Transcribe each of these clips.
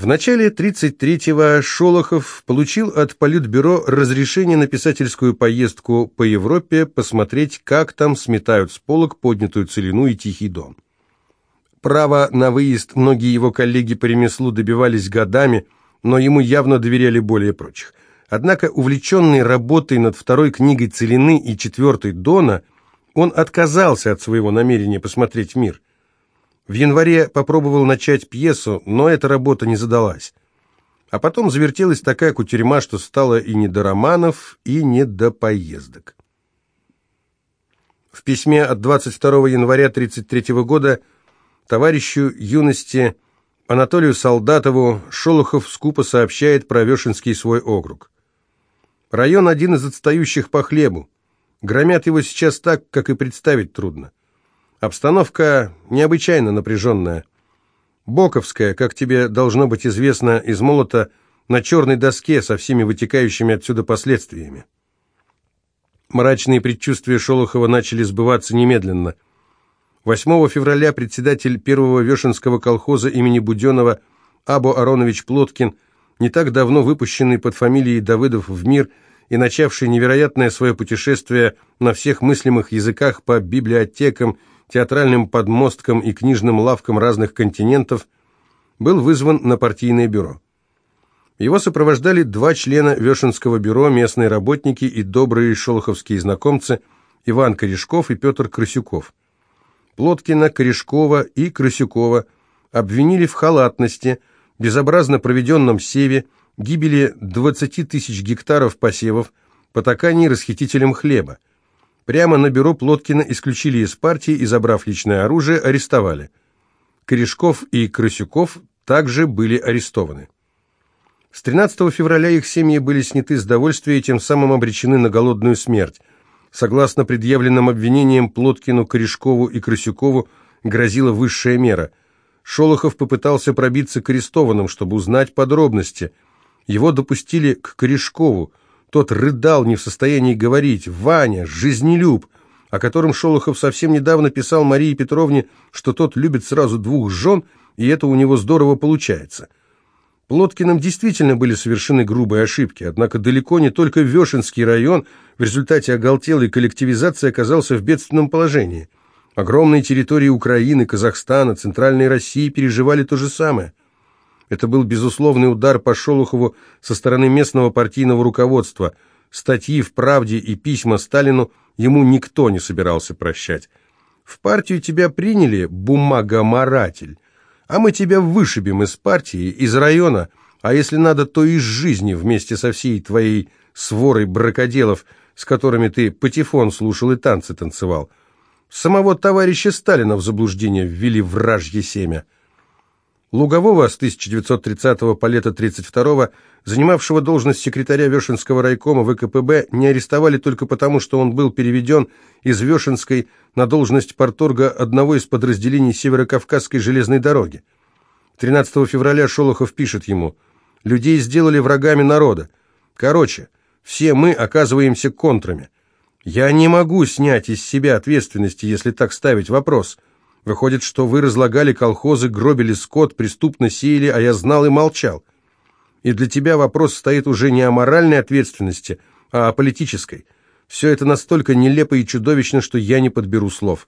В начале 33-го Шолохов получил от Политбюро разрешение на писательскую поездку по Европе посмотреть, как там сметают с полок поднятую целину и Тихий Дон. Право на выезд многие его коллеги по ремеслу добивались годами, но ему явно доверяли более прочих. Однако, увлеченный работой над второй книгой Целины и четвертой Дона, он отказался от своего намерения посмотреть мир – в январе попробовал начать пьесу, но эта работа не задалась. А потом завертелась такая кутерьма, что стало и не до романов, и не до поездок. В письме от 22 января 1933 года товарищу юности Анатолию Солдатову Шолохов скупо сообщает про Вешенский свой округ. Район один из отстающих по хлебу. Громят его сейчас так, как и представить трудно. Обстановка необычайно напряженная. Боковская, как тебе должно быть известно, из молота на черной доске со всеми вытекающими отсюда последствиями. Мрачные предчувствия Шолохова начали сбываться немедленно. 8 февраля председатель первого Вешенского колхоза имени Буденова Або Аронович Плоткин, не так давно выпущенный под фамилией Давыдов в мир и начавший невероятное свое путешествие на всех мыслимых языках по библиотекам театральным подмосткам и книжным лавкам разных континентов, был вызван на партийное бюро. Его сопровождали два члена Вешенского бюро, местные работники и добрые шолоховские знакомцы Иван Корешков и Петр Крысюков. Плоткина, Корешкова и Крысюкова обвинили в халатности, безобразно проведенном севе, гибели 20 тысяч гектаров посевов, потакании расхитителем хлеба. Прямо на бюро Плоткина исключили из партии и, забрав личное оружие, арестовали. Корешков и Крысюков также были арестованы. С 13 февраля их семьи были сняты с довольствия и тем самым обречены на голодную смерть. Согласно предъявленным обвинениям Плоткину, Корешкову и Крысюкову грозила высшая мера. Шолохов попытался пробиться к арестованным, чтобы узнать подробности. Его допустили к Корешкову. Тот рыдал, не в состоянии говорить. Ваня, жизнелюб, о котором Шолохов совсем недавно писал Марии Петровне, что тот любит сразу двух жен, и это у него здорово получается. Плоткиным действительно были совершены грубые ошибки, однако далеко не только Вешенский район в результате оголтелой коллективизации оказался в бедственном положении. Огромные территории Украины, Казахстана, Центральной России переживали то же самое. Это был безусловный удар по Шолохову со стороны местного партийного руководства. Статьи в «Правде» и письма Сталину ему никто не собирался прощать. «В партию тебя приняли, бумагоморатель, а мы тебя вышибем из партии, из района, а если надо, то из жизни вместе со всей твоей сворой бракоделов, с которыми ты патефон слушал и танцы танцевал. Самого товарища Сталина в заблуждение ввели вражье семя». Лугового с 1930 по лето 1932, занимавшего должность секретаря Вешенского райкома ВКПБ, не арестовали только потому, что он был переведен из Вешенской на должность порторга одного из подразделений Северокавказской железной дороги. 13 февраля Шолохов пишет ему «Людей сделали врагами народа. Короче, все мы оказываемся контрами. Я не могу снять из себя ответственности, если так ставить вопрос». Выходит, что вы разлагали колхозы, гробили скот, преступно сеяли, а я знал и молчал. И для тебя вопрос стоит уже не о моральной ответственности, а о политической. Все это настолько нелепо и чудовищно, что я не подберу слов.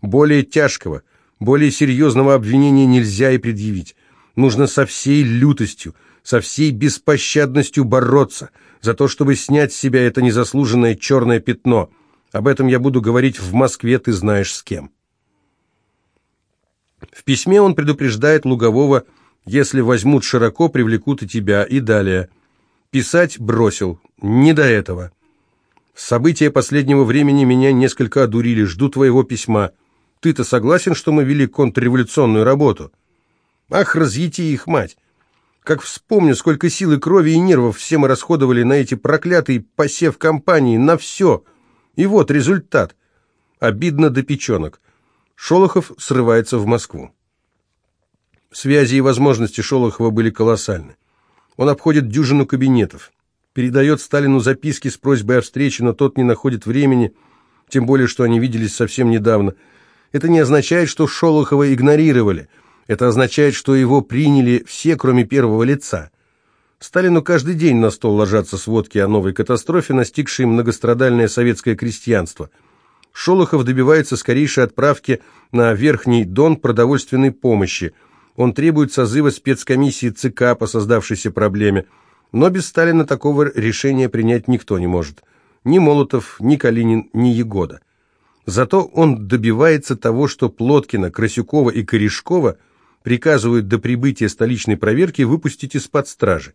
Более тяжкого, более серьезного обвинения нельзя и предъявить. Нужно со всей лютостью, со всей беспощадностью бороться за то, чтобы снять с себя это незаслуженное черное пятно. Об этом я буду говорить в Москве, ты знаешь с кем. В письме он предупреждает Лугового, если возьмут широко, привлекут и тебя, и далее. Писать бросил, не до этого. События последнего времени меня несколько одурили, жду твоего письма. Ты-то согласен, что мы вели контрреволюционную работу? Ах, разъети их, мать! Как вспомню, сколько сил и крови и нервов все мы расходовали на эти проклятые посев компании, на все. И вот результат. Обидно до печенок. Шолохов срывается в Москву. Связи и возможности Шолохова были колоссальны. Он обходит дюжину кабинетов, передает Сталину записки с просьбой о встрече, но тот не находит времени, тем более, что они виделись совсем недавно. Это не означает, что Шолохова игнорировали. Это означает, что его приняли все, кроме первого лица. Сталину каждый день на стол ложатся сводки о новой катастрофе, настигшей многострадальное советское крестьянство. Шолохов добивается скорейшей отправки на Верхний Дон продовольственной помощи. Он требует созыва спецкомиссии ЦК по создавшейся проблеме. Но без Сталина такого решения принять никто не может. Ни Молотов, ни Калинин, ни Егода. Зато он добивается того, что Плоткина, Красюкова и Корешкова приказывают до прибытия столичной проверки выпустить из-под стражи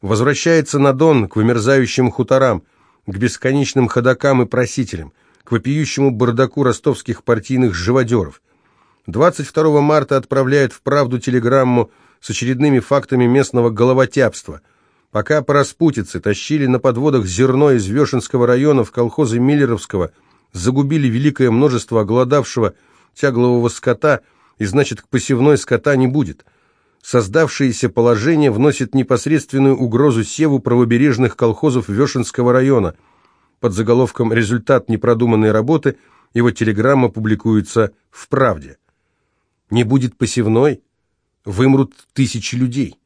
возвращается на Дон к вымерзающим хуторам, к бесконечным ходокам и просителям, к вопиющему бардаку ростовских партийных живодеров. 22 марта отправляет в «Правду» телеграмму с очередными фактами местного головотяпства. Пока по распутице тащили на подводах зерно из Вешенского района в колхозы Миллеровского, загубили великое множество оголодавшего тяглового скота, и значит, к посевной скота не будет – Создавшееся положение вносит непосредственную угрозу севу правобережных колхозов Вешенского района. Под заголовком «Результат непродуманной работы» его телеграмма публикуется в «Правде». Не будет посевной, вымрут тысячи людей.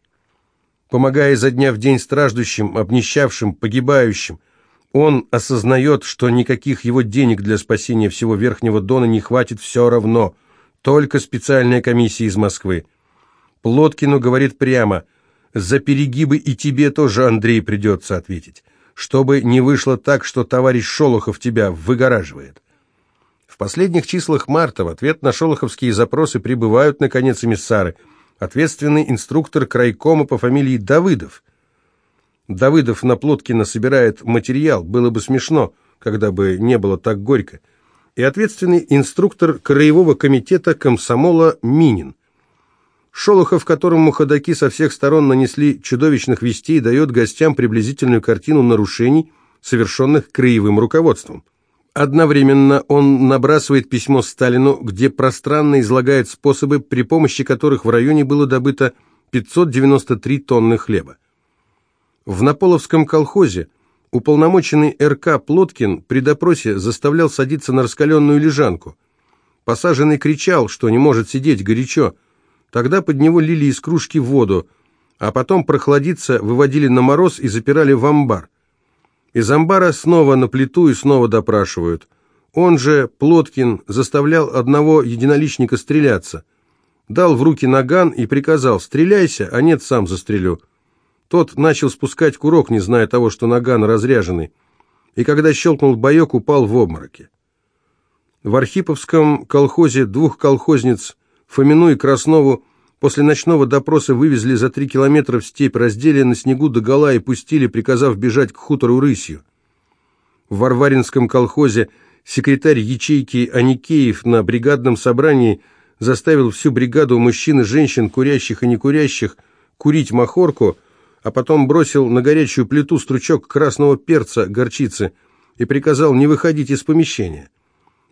Помогая изо дня в день страждущим, обнищавшим, погибающим, он осознает, что никаких его денег для спасения всего Верхнего Дона не хватит все равно, только специальная комиссия из Москвы. Плоткину говорит прямо, «За перегибы и тебе тоже, Андрей, придется ответить, чтобы не вышло так, что товарищ Шолохов тебя выгораживает». В последних числах марта в ответ на шолоховские запросы прибывают, наконец, эмиссары, ответственный инструктор крайкома по фамилии Давыдов. Давыдов на Плоткина собирает материал, было бы смешно, когда бы не было так горько, и ответственный инструктор краевого комитета комсомола Минин. Шолохов, которому ходаки со всех сторон нанесли чудовищных вестей, дает гостям приблизительную картину нарушений, совершенных краевым руководством. Одновременно он набрасывает письмо Сталину, где пространно излагает способы, при помощи которых в районе было добыто 593 тонны хлеба. В Наполовском колхозе уполномоченный РК Плоткин при допросе заставлял садиться на раскаленную лежанку. Посаженный кричал, что не может сидеть горячо, Тогда под него лили из кружки воду, а потом прохладиться выводили на мороз и запирали в амбар. Из амбара снова на плиту и снова допрашивают. Он же, Плоткин, заставлял одного единоличника стреляться. Дал в руки наган и приказал «стреляйся, а нет, сам застрелю». Тот начал спускать курок, не зная того, что наган разряженный, и когда щелкнул боек, упал в обмороке. В Архиповском колхозе двух колхозниц Фомину и Краснову после ночного допроса вывезли за три километра в степь, раздели на снегу до гола и пустили, приказав бежать к хутору рысью. В Варваринском колхозе секретарь ячейки Аникеев на бригадном собрании заставил всю бригаду мужчин и женщин, курящих и некурящих, курить махорку, а потом бросил на горячую плиту стручок красного перца, горчицы, и приказал не выходить из помещения.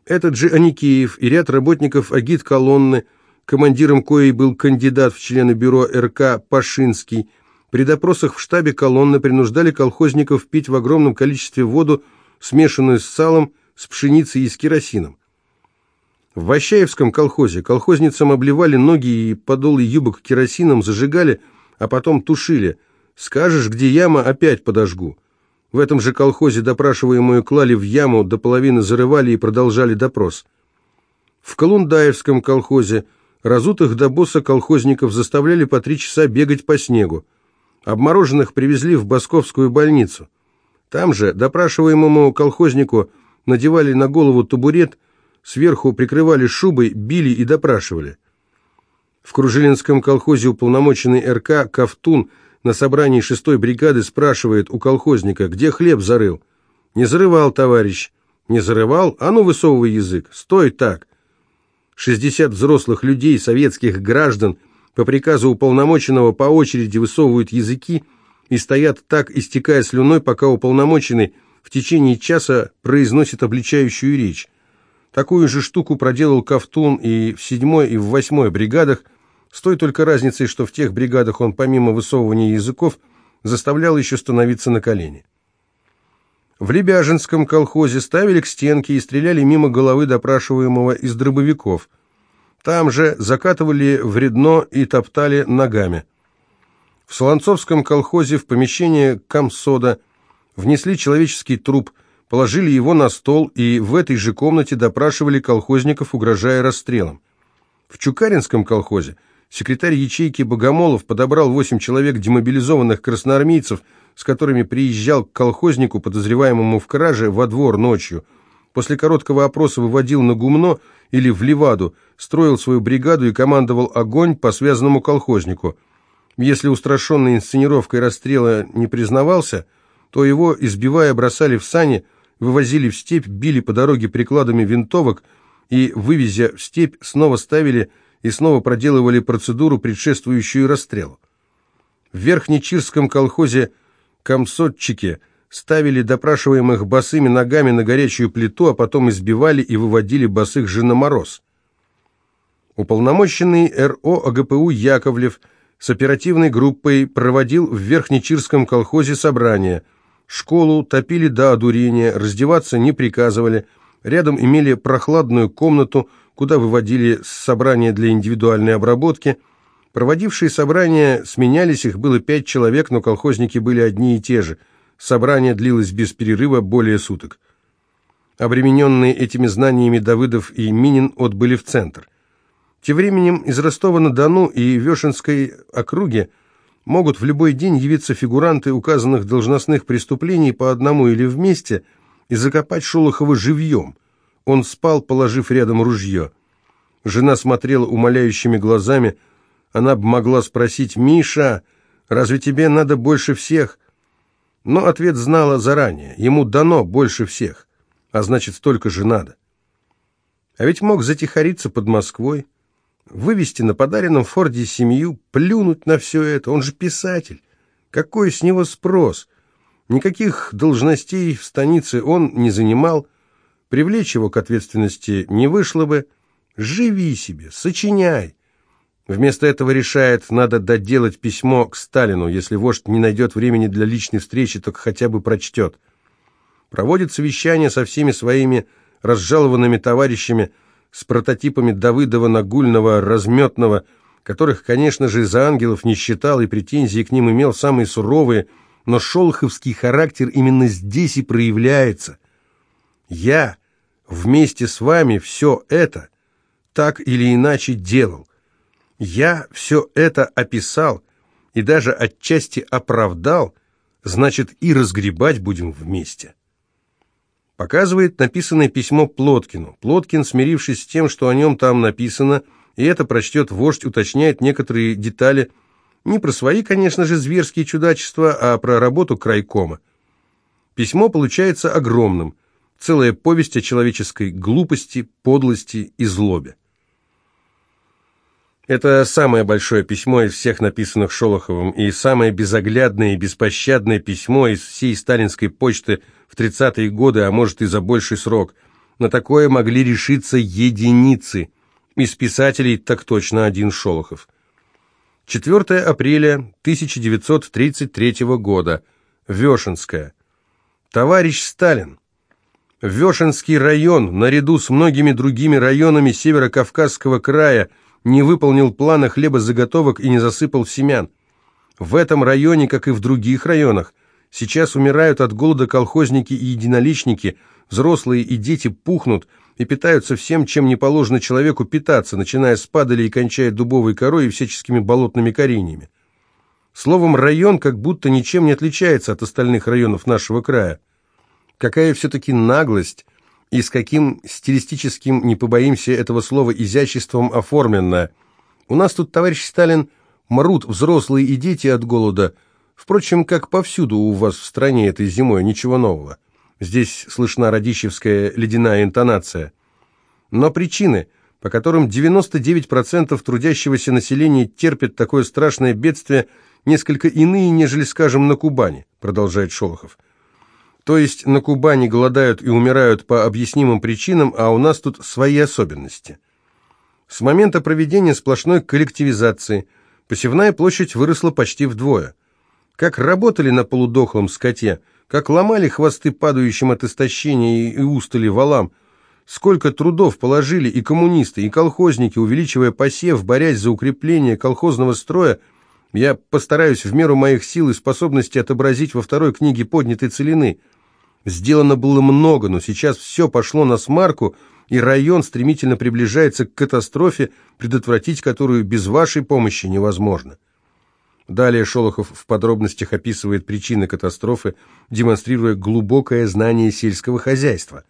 Этот же Аникеев и ряд работников агит-колонны – командиром коей был кандидат в члены бюро РК Пашинский. При допросах в штабе колонны принуждали колхозников пить в огромном количестве воду, смешанную с салом, с пшеницей и с керосином. В Ващаевском колхозе колхозницам обливали ноги и подолы юбок керосином, зажигали, а потом тушили. «Скажешь, где яма, опять подожгу». В этом же колхозе допрашиваемую клали в яму, до половины зарывали и продолжали допрос. В Колундаевском колхозе Разутых до босса колхозников заставляли по три часа бегать по снегу. Обмороженных привезли в Босковскую больницу. Там же допрашиваемому колхознику надевали на голову табурет, сверху прикрывали шубой, били и допрашивали. В Кружилинском колхозе уполномоченный РК Ковтун на собрании шестой бригады спрашивает у колхозника, где хлеб зарыл. «Не зарывал, товарищ». «Не зарывал? А ну, высовывай язык. Стой так. 60 взрослых людей, советских граждан, по приказу уполномоченного по очереди высовывают языки и стоят так, истекая слюной, пока уполномоченный в течение часа произносит обличающую речь. Такую же штуку проделал Ковтун и в седьмой и в восьмой бригадах, с той только разницей, что в тех бригадах он помимо высовывания языков заставлял еще становиться на колени. В Лебяжинском колхозе ставили к стенке и стреляли мимо головы допрашиваемого из дробовиков. Там же закатывали вредно и топтали ногами. В Солонцовском колхозе в помещение комсода внесли человеческий труп, положили его на стол и в этой же комнате допрашивали колхозников, угрожая расстрелом. В Чукаринском колхозе секретарь ячейки Богомолов подобрал восемь человек демобилизованных красноармейцев, с которыми приезжал к колхознику, подозреваемому в краже, во двор ночью. После короткого опроса выводил на гумно или в Леваду, строил свою бригаду и командовал огонь по связанному колхознику. Если устрашенный инсценировкой расстрела не признавался, то его, избивая, бросали в сани, вывозили в степь, били по дороге прикладами винтовок – и, вывезя в степь, снова ставили и снова проделывали процедуру, предшествующую расстрелу. В Верхнечирском колхозе комсотчики ставили допрашиваемых босыми ногами на горячую плиту, а потом избивали и выводили босых же на мороз. Уполномоченный РО АГПУ Яковлев с оперативной группой проводил в Верхнечирском колхозе собрание. Школу топили до одурения, раздеваться не приказывали – Рядом имели прохладную комнату, куда выводили собрания для индивидуальной обработки. Проводившие собрания сменялись, их было пять человек, но колхозники были одни и те же. Собрание длилось без перерыва более суток. Обремененные этими знаниями Давыдов и Минин отбыли в центр. Тем временем из Ростова-на-Дону и Вешенской округи могут в любой день явиться фигуранты указанных должностных преступлений по одному или вместе – и закопать Шолохова живьем. Он спал, положив рядом ружье. Жена смотрела умоляющими глазами. Она бы могла спросить, «Миша, разве тебе надо больше всех?» Но ответ знала заранее. Ему дано больше всех, а значит, столько же надо. А ведь мог затихариться под Москвой, вывести на подаренном Форде семью, плюнуть на все это. Он же писатель. Какой с него спрос? Никаких должностей в станице он не занимал, привлечь его к ответственности не вышло бы. Живи себе, сочиняй. Вместо этого решает, надо доделать письмо к Сталину. Если вождь не найдет времени для личной встречи, то хотя бы прочтет. Проводит совещание со всеми своими разжалованными товарищами, с прототипами Давыдова, Нагульного, Разметного, которых, конечно же, за ангелов не считал и претензии к ним имел самые суровые – но шолоховский характер именно здесь и проявляется. Я вместе с вами все это так или иначе делал. Я все это описал и даже отчасти оправдал, значит и разгребать будем вместе. Показывает написанное письмо Плоткину. Плоткин, смирившись с тем, что о нем там написано, и это прочтет вождь, уточняет некоторые детали не про свои, конечно же, зверские чудачества, а про работу крайкома. Письмо получается огромным. Целая повесть о человеческой глупости, подлости и злобе. Это самое большое письмо из всех написанных Шолоховым и самое безоглядное и беспощадное письмо из всей сталинской почты в 30-е годы, а может и за больший срок. На такое могли решиться единицы. Из писателей так точно один Шолохов. 4 апреля 1933 года. Вешенская. Товарищ Сталин. Вешенский район, наряду с многими другими районами Северо-Кавказского края, не выполнил плана хлебозаготовок и не засыпал семян. В этом районе, как и в других районах, сейчас умирают от голода колхозники и единоличники, взрослые и дети пухнут – и питаются всем, чем не положено человеку питаться, начиная с падали и кончая дубовой корой и всяческими болотными кореньями. Словом, район как будто ничем не отличается от остальных районов нашего края. Какая все-таки наглость и с каким стилистическим, не побоимся этого слова, изяществом оформленная. У нас тут, товарищ Сталин, мрут взрослые и дети от голода. Впрочем, как повсюду у вас в стране этой зимой, ничего нового. Здесь слышна радищевская ледяная интонация. Но причины, по которым 99% трудящегося населения терпят такое страшное бедствие, несколько иные, нежели, скажем, на Кубани, продолжает Шолохов. То есть на Кубани голодают и умирают по объяснимым причинам, а у нас тут свои особенности. С момента проведения сплошной коллективизации посевная площадь выросла почти вдвое. Как работали на полудохлом скоте – как ломали хвосты падающим от истощения и устали валам, Сколько трудов положили и коммунисты, и колхозники, увеличивая посев, борясь за укрепление колхозного строя, я постараюсь в меру моих сил и способностей отобразить во второй книге поднятой целины. Сделано было много, но сейчас все пошло на смарку, и район стремительно приближается к катастрофе, предотвратить которую без вашей помощи невозможно. Далее Шолохов в подробностях описывает причины катастрофы, демонстрируя глубокое знание сельского хозяйства.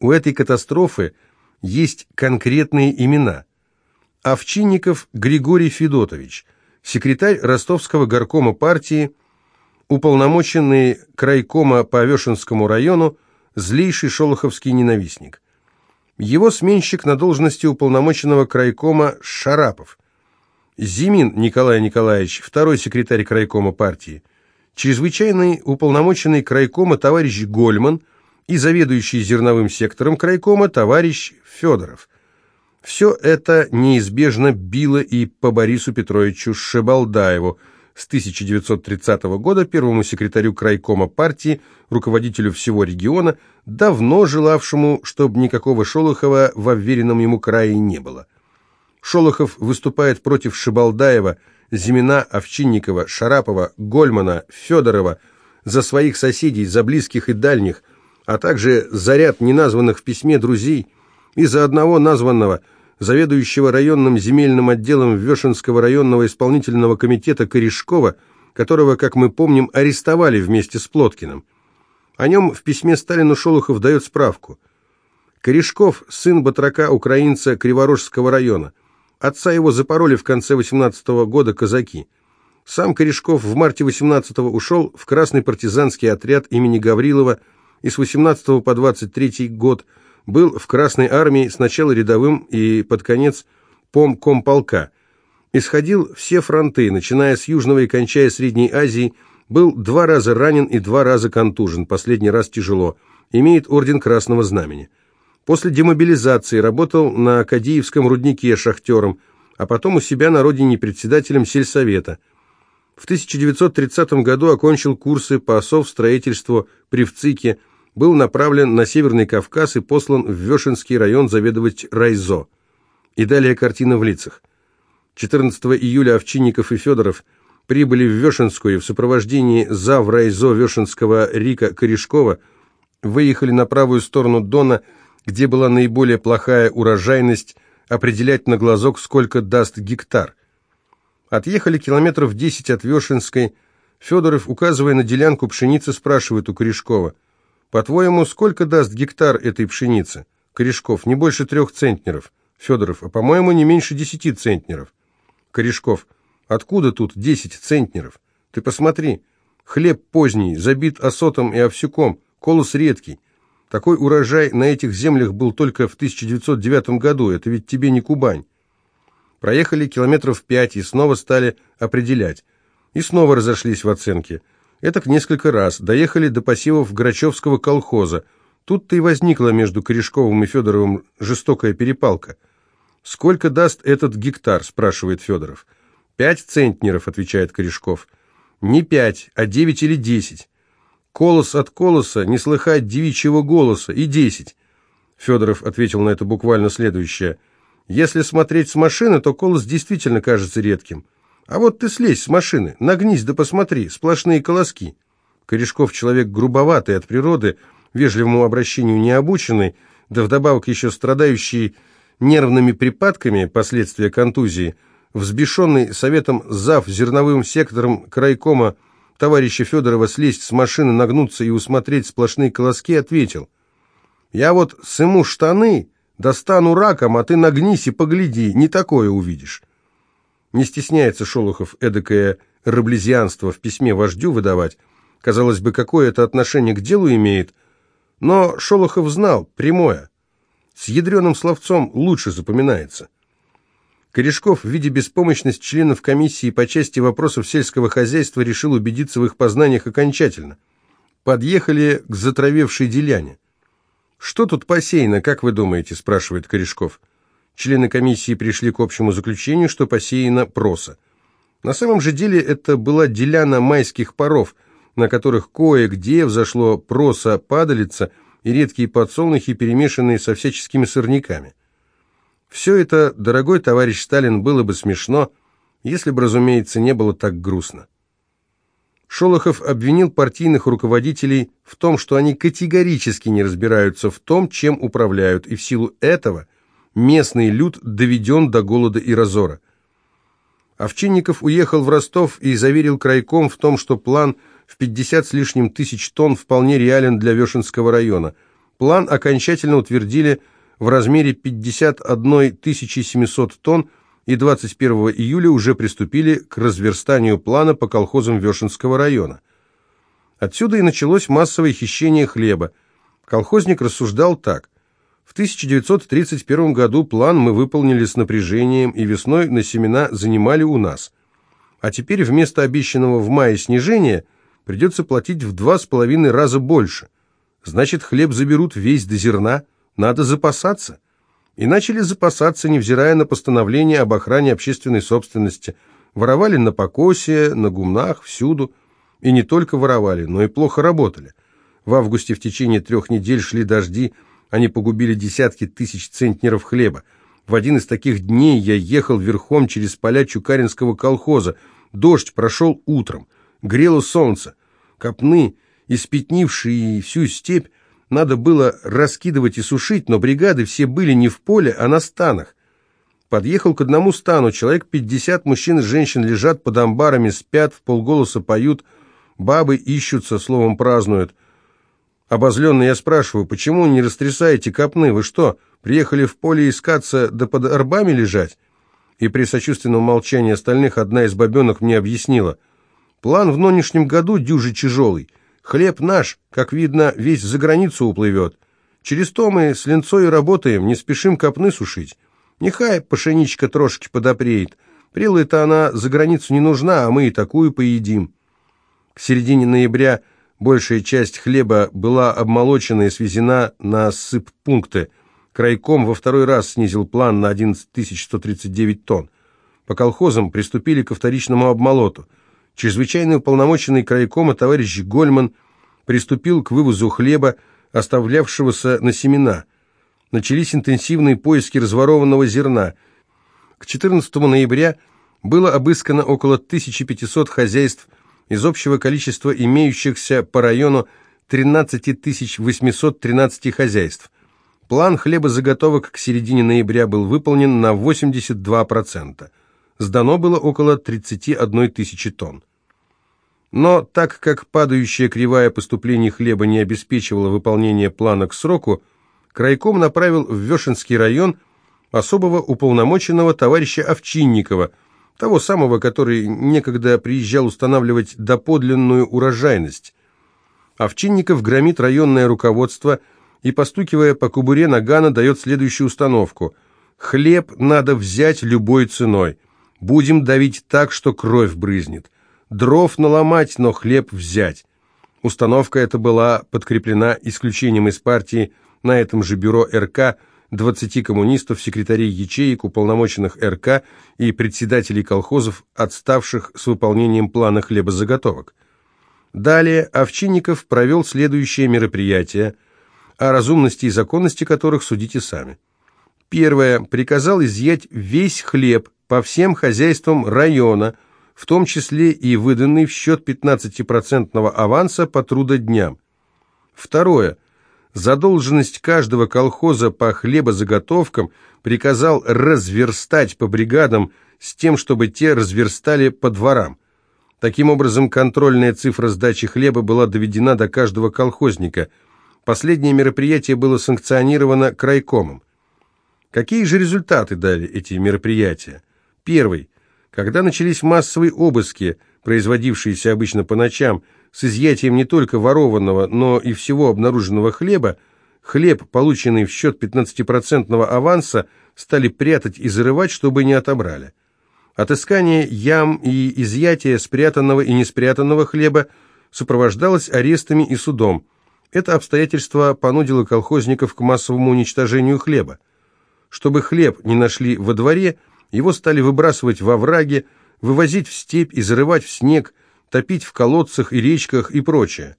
У этой катастрофы есть конкретные имена. Овчинников Григорий Федотович, секретарь Ростовского горкома партии, уполномоченный крайкома по Вешенскому району, злейший шолоховский ненавистник. Его сменщик на должности уполномоченного крайкома Шарапов. Зимин Николай Николаевич, второй секретарь крайкома партии. Чрезвычайный уполномоченный крайкома товарищ Гольман – и заведующий зерновым сектором крайкома товарищ Федоров. Все это неизбежно било и по Борису Петровичу Шебалдаеву, с 1930 года первому секретарю крайкома партии, руководителю всего региона, давно желавшему, чтобы никакого Шолохова в уверенном ему крае не было. Шолохов выступает против Шибалдаева, Зимина, Овчинникова, Шарапова, Гольмана, Федорова, за своих соседей, за близких и дальних – а также за ряд неназванных в письме друзей и за одного названного, заведующего районным земельным отделом Вешенского районного исполнительного комитета Корешкова, которого, как мы помним, арестовали вместе с Плоткиным. О нем в письме Сталину Шолохов дает справку. Корешков – сын батрака украинца Криворожского района. Отца его запороли в конце 18 -го года казаки. Сам Корешков в марте 18 ушел в Красный партизанский отряд имени Гаврилова – и с 18 по 23 год был в Красной армии сначала рядовым и под конец помкомполка. Исходил все фронты, начиная с Южного и кончая Средней Азией, был два раза ранен и два раза контужен, последний раз тяжело, имеет орден Красного Знамени. После демобилизации работал на Кадиевском руднике шахтером, а потом у себя на родине председателем сельсовета. В 1930 году окончил курсы по совстроительству при ВЦИКе, был направлен на Северный Кавказ и послан в Вешенский район заведовать Райзо. И далее картина в лицах. 14 июля Овчинников и Федоров прибыли в Вешенскую в сопровождении зав Райзо Вешенского Рика Корешкова, выехали на правую сторону Дона, где была наиболее плохая урожайность, определять на глазок, сколько даст гектар. Отъехали километров 10 от Вешенской. Федоров, указывая на делянку пшеницы, спрашивает у Корешкова – по-твоему, сколько даст гектар этой пшеницы? Корешков, не больше трех центнеров. Федоров, а по-моему, не меньше десяти центнеров. Корешков, откуда тут десять центнеров? Ты посмотри, хлеб поздний, забит осотом и овсюком, колос редкий. Такой урожай на этих землях был только в 1909 году, это ведь тебе не Кубань. Проехали километров пять и снова стали определять. И снова разошлись в оценке – Этак несколько раз. Доехали до посевов Грачевского колхоза. Тут-то и возникла между Корешковым и Федоровым жестокая перепалка. «Сколько даст этот гектар?» – спрашивает Федоров. «Пять центнеров», – отвечает Корешков. «Не пять, а девять или десять. Колос от колоса, не слыхать девичьего голоса, и десять». Федоров ответил на это буквально следующее. «Если смотреть с машины, то колос действительно кажется редким. А вот ты слезь с машины, нагнись да посмотри, сплошные колоски. Корешков человек грубоватый от природы, вежливому обращению не обученный, да вдобавок еще страдающий нервными припадками последствия контузии, взбешенный советом зав зерновым сектором крайкома товарища Федорова слезть с машины, нагнуться и усмотреть сплошные колоски, ответил, «Я вот сыму штаны, достану раком, а ты нагнись и погляди, не такое увидишь». Не стесняется Шолохов эдакое раблезианство в письме вождю выдавать. Казалось бы, какое это отношение к делу имеет. Но Шолохов знал, прямое. С ядреным словцом лучше запоминается. Корешков, в виде беспомощности членов комиссии по части вопросов сельского хозяйства, решил убедиться в их познаниях окончательно. Подъехали к затравевшей деляне. «Что тут посеяно, как вы думаете?» – спрашивает Корешков. – Члены комиссии пришли к общему заключению, что посеяна проса. На самом же деле это была деляна майских паров, на которых кое-где взошло проса-падалица и редкие подсолнухи, перемешанные со всяческими сорняками. Все это, дорогой товарищ Сталин, было бы смешно, если бы, разумеется, не было так грустно. Шолохов обвинил партийных руководителей в том, что они категорически не разбираются в том, чем управляют, и в силу этого местный люд доведен до голода и разора. Овчинников уехал в Ростов и заверил крайком в том, что план в 50 с лишним тысяч тонн вполне реален для Вешенского района. План окончательно утвердили в размере 51 700 тонн и 21 июля уже приступили к разверстанию плана по колхозам Вешенского района. Отсюда и началось массовое хищение хлеба. Колхозник рассуждал так. В 1931 году план мы выполнили с напряжением и весной на семена занимали у нас. А теперь вместо обещанного в мае снижения придется платить в два с половиной раза больше. Значит, хлеб заберут весь до зерна, надо запасаться. И начали запасаться, невзирая на постановление об охране общественной собственности. Воровали на покосе, на гумнах, всюду. И не только воровали, но и плохо работали. В августе в течение трех недель шли дожди, они погубили десятки тысяч центнеров хлеба. В один из таких дней я ехал верхом через поля Чукаринского колхоза. Дождь прошел утром. Грело солнце. Копны, испятнившие всю степь, надо было раскидывать и сушить, но бригады все были не в поле, а на станах. Подъехал к одному стану, человек пятьдесят мужчин и женщин лежат под амбарами, спят, в полголоса поют, бабы ищутся, словом празднуют. Обозленный я спрашиваю, почему не растрясаете копны, вы что, приехали в поле искаться, да под арбами лежать? И при сочувственном молчании остальных одна из бабенок мне объяснила. План в нынешнем году дюжи тяжелый – Хлеб наш, как видно, весь за границу уплывет. Через то мы с линцой работаем, не спешим копны сушить. Нехай пшеничка трошки подопреет. Прилы-то она за границу не нужна, а мы и такую поедим. К середине ноября большая часть хлеба была обмолочена и свезена на сып-пункты. Крайком во второй раз снизил план на 11 139 тонн. По колхозам приступили ко вторичному обмолоту – Чрезвычайный уполномоченный крайкома товарищ Гольман приступил к вывозу хлеба, оставлявшегося на семена. Начались интенсивные поиски разворованного зерна. К 14 ноября было обыскано около 1500 хозяйств из общего количества имеющихся по району 13 813 хозяйств. План хлебозаготовок к середине ноября был выполнен на 82% сдано было около 31 тысячи тонн. Но так как падающая кривая поступлений хлеба не обеспечивала выполнение плана к сроку, крайком направил в Вешенский район особого уполномоченного товарища Овчинникова, того самого, который некогда приезжал устанавливать доподлинную урожайность. Овчинников громит районное руководство и, постукивая по кубуре нагана, дает следующую установку. «Хлеб надо взять любой ценой». Будем давить так, что кровь брызнет. Дров наломать, но хлеб взять. Установка эта была подкреплена исключением из партии на этом же бюро РК 20 коммунистов, секретарей ячеек, уполномоченных РК и председателей колхозов, отставших с выполнением плана хлебозаготовок. Далее Овчинников провел следующее мероприятие, о разумности и законности которых судите сами. Первое. Приказал изъять весь хлеб, по всем хозяйствам района, в том числе и выданный в счет 15% аванса по трудодням. Второе. Задолженность каждого колхоза по хлебозаготовкам приказал разверстать по бригадам с тем, чтобы те разверстали по дворам. Таким образом, контрольная цифра сдачи хлеба была доведена до каждого колхозника. Последнее мероприятие было санкционировано крайкомом. Какие же результаты дали эти мероприятия? Первый. Когда начались массовые обыски, производившиеся обычно по ночам, с изъятием не только ворованного, но и всего обнаруженного хлеба, хлеб, полученный в счет 15% аванса, стали прятать и зарывать, чтобы не отобрали. Отыскание ям и изъятие спрятанного и неспрятанного хлеба сопровождалось арестами и судом. Это обстоятельство понудило колхозников к массовому уничтожению хлеба. Чтобы хлеб не нашли во дворе – его стали выбрасывать во враги, вывозить в степь и зарывать в снег, топить в колодцах и речках и прочее.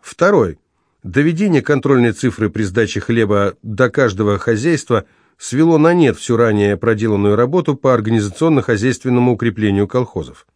Второй. Доведение контрольной цифры при сдаче хлеба до каждого хозяйства свело на нет всю ранее проделанную работу по организационно-хозяйственному укреплению колхозов.